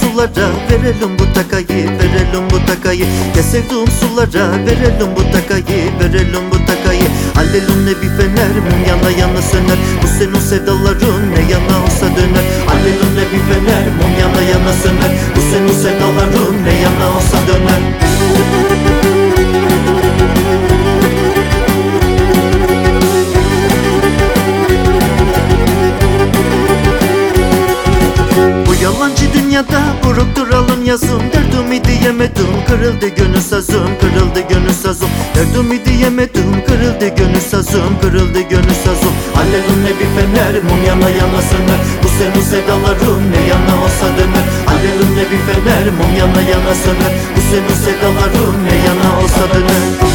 sulara Verelim bu takayı verelim bu takayı. Ya sevduğum sulara verelim bu takayı verelim bu takayı. Alelum ne bir fener mum yana yana söner. Bu senin sevdaların ne yana olsa döner. Alelum ne bir fener mum yana yana söner. Bu senin sevdaların ne yana olsa dünyada buruk duralım yazım Derdimi diyemedim kırıldı gönül sazım Kırıldı gönül sazım. Derdimi diyemedim kırıldı gönül sazım Kırıldı gönül sazım. Alevim ne bir fener mum yana yana söner. Bu senin sevdaların ne yana olsa döner. Alevim ne bir fener mum yana yana söner. Bu senin sevdaların ne yana olsa döner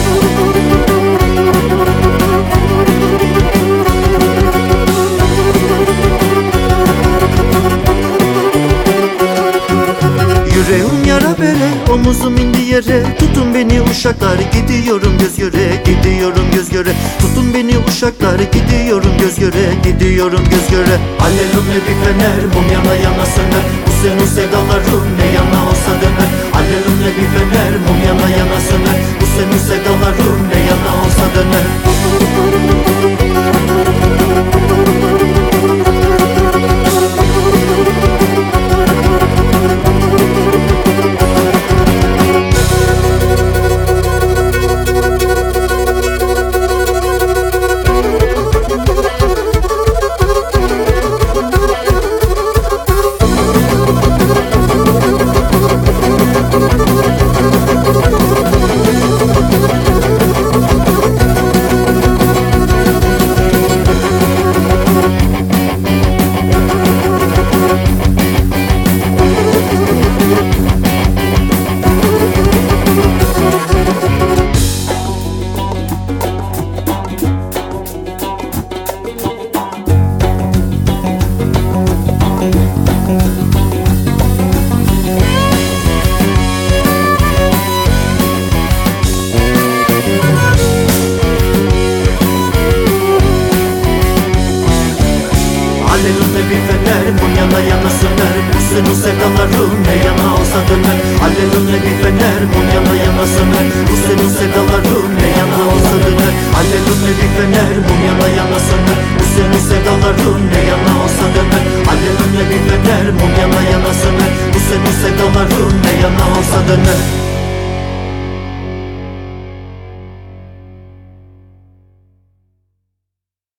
Yüreğim yara bere, omuzum indi yere. Tutun beni uşaklar, gidiyorum göz göre. Gidiyorum göz göre. Tutun beni uşaklar, gidiyorum göz göre. Gidiyorum göz göre. Alelumle bir fener, mum yana yana söner. Bu senin sevdaların ne yana olsa döner. Alelumle bir fener, mum yana yana söner. Bu senin sevdaların ne yana olsa döner bu yana yana söner Bu senin sevdaların ne yana olsa döner Alevimde bir fener bu yana yana söner Bu senin sevdaların ne yana olsa döner Alevimde bir fener bu yana yana söner Bu senin sevdaların ne yana olsa döner Alevimde bir fener bu yana yana söner Bu senin sevdaların ne yana olsa döner